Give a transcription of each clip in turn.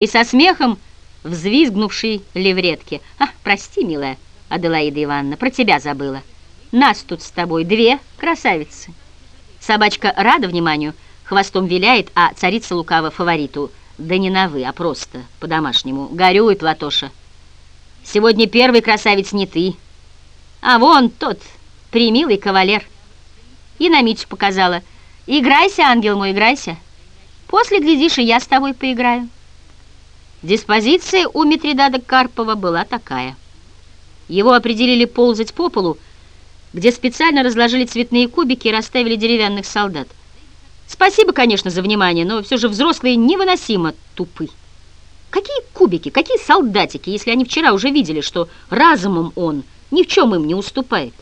и со смехом взвизгнувшей левретки. «А, прости, милая Аделаида Ивановна, про тебя забыла. Нас тут с тобой две красавицы». Собачка рада вниманию, хвостом виляет, а царица лукава фавориту. Да не на «вы», а просто по-домашнему. Горюй, Платоша. Сегодня первый красавец не ты, а вон тот примилый кавалер. И на Митю показала. «Играйся, ангел мой, играйся. После, глядишь, и я с тобой поиграю». Диспозиция у Митридада Карпова была такая. Его определили ползать по полу, где специально разложили цветные кубики и расставили деревянных солдат. Спасибо, конечно, за внимание, но все же взрослые невыносимо тупы. Какие кубики, какие солдатики, если они вчера уже видели, что разумом он ни в чем им не уступает?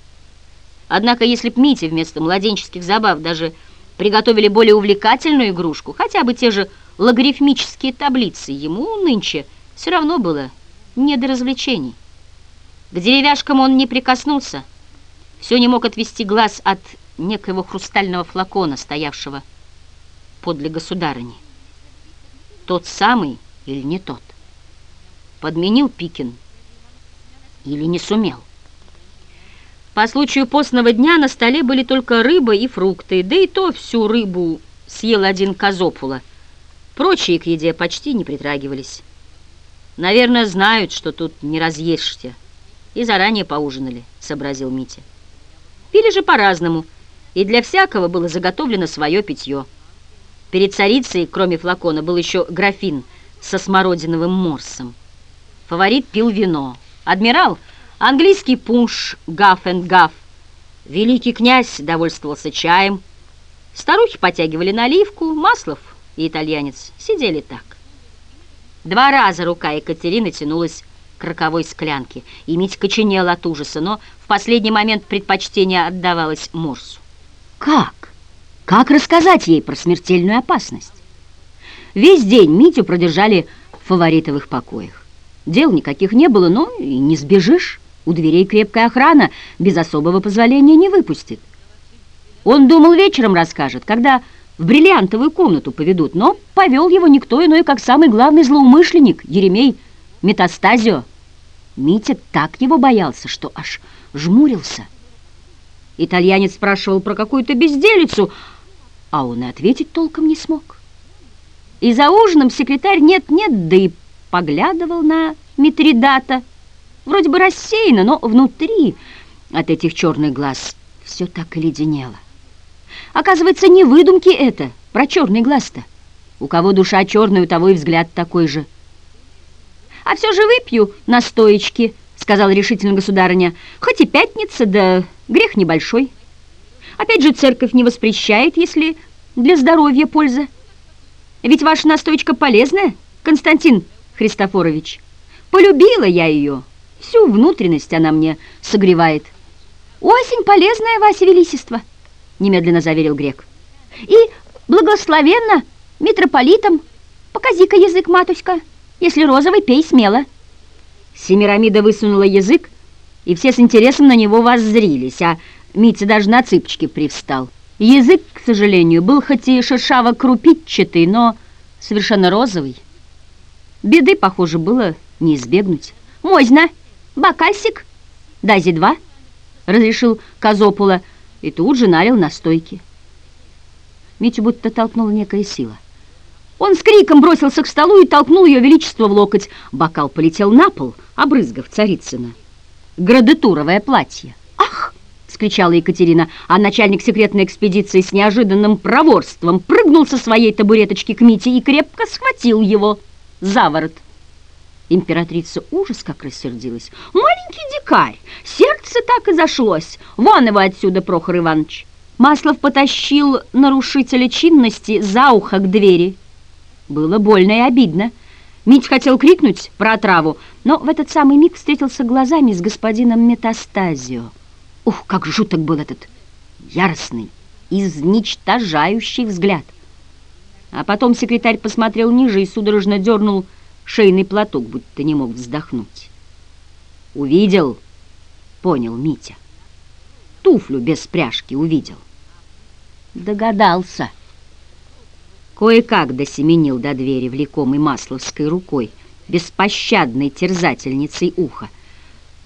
Однако, если б Мите вместо младенческих забав даже приготовили более увлекательную игрушку, хотя бы те же логарифмические таблицы, ему нынче все равно было не до развлечений. К деревяшкам он не прикоснулся, все не мог отвести глаз от некоего хрустального флакона, стоявшего подле государыни. Тот самый или не тот? Подменил Пикин или не сумел? По случаю постного дня на столе были только рыба и фрукты, да и то всю рыбу съел один Казопула. Прочие к еде почти не притрагивались. Наверное, знают, что тут не разъешься. И заранее поужинали, сообразил Митя. Пили же по-разному, и для всякого было заготовлено свое питье. Перед царицей, кроме флакона, был еще графин со смородиновым морсом. Фаворит пил вино. Адмирал — Английский пунш «Гаф энд Гаф». Великий князь довольствовался чаем. Старухи потягивали наливку, Маслов и итальянец сидели так. Два раза рука Екатерины тянулась к роковой склянке, и Митька коченел от ужаса, но в последний момент предпочтение отдавалось Морсу. Как? Как рассказать ей про смертельную опасность? Весь день Митю продержали в фаворитовых покоях. Дел никаких не было, но и не сбежишь. У дверей крепкая охрана, без особого позволения не выпустит. Он думал, вечером расскажет, когда в бриллиантовую комнату поведут, но повел его никто иной, как самый главный злоумышленник, Еремей Метастазио. Митя так его боялся, что аж жмурился. Итальянец спрашивал про какую-то безделицу, а он и ответить толком не смог. И за ужином секретарь нет-нет, да и поглядывал на Митридата, Вроде бы рассеяно, но внутри от этих черных глаз все так и леденело. Оказывается, не выдумки это, про черный глаз-то. У кого душа черная, у того и взгляд такой же. «А все же выпью на стоечке», — сказала решительно государыня. «Хоть и пятница, да грех небольшой. Опять же, церковь не воспрещает, если для здоровья польза. Ведь ваша настоечка полезная, Константин Христофорович. Полюбила я ее». Всю внутренность она мне согревает. «Осень полезная, Вася Величество», — немедленно заверил грек. «И благословенно митрополитом. Покази-ка язык, матушка. Если розовый, пей смело». Семирамида высунула язык, и все с интересом на него воззрились, а Митя даже на цыпочки привстал. Язык, к сожалению, был хоть и шершаво-крупитчатый, но совершенно розовый. Беды, похоже, было не избегнуть. «Можно!» «Бокальсик? Дази два?» — разрешил Казопула и тут же налил на стойке. Митю будто толкнула некая сила. Он с криком бросился к столу и толкнул ее величество в локоть. Бокал полетел на пол, обрызгав Царицына. Градетуровое платье. «Ах!» — скричала Екатерина, а начальник секретной экспедиции с неожиданным проворством прыгнул со своей табуреточки к Мите и крепко схватил его за ворот. Императрица ужас как рассердилась. «Маленький дикарь! Сердце так и зашлось! Вон его отсюда, Прохор Иванович!» Маслов потащил нарушителя чинности за ухо к двери. Было больно и обидно. Мить хотел крикнуть про отраву, но в этот самый миг встретился глазами с господином Метастазио. Ух, как жуток был этот яростный, изничтожающий взгляд! А потом секретарь посмотрел ниже и судорожно дернул шейный платок, будто не мог вздохнуть. Увидел, понял Митя. Туфлю без пряжки увидел. Догадался. Кое-как досеменил до двери, влекомой масловской рукой, беспощадной терзательницей уха.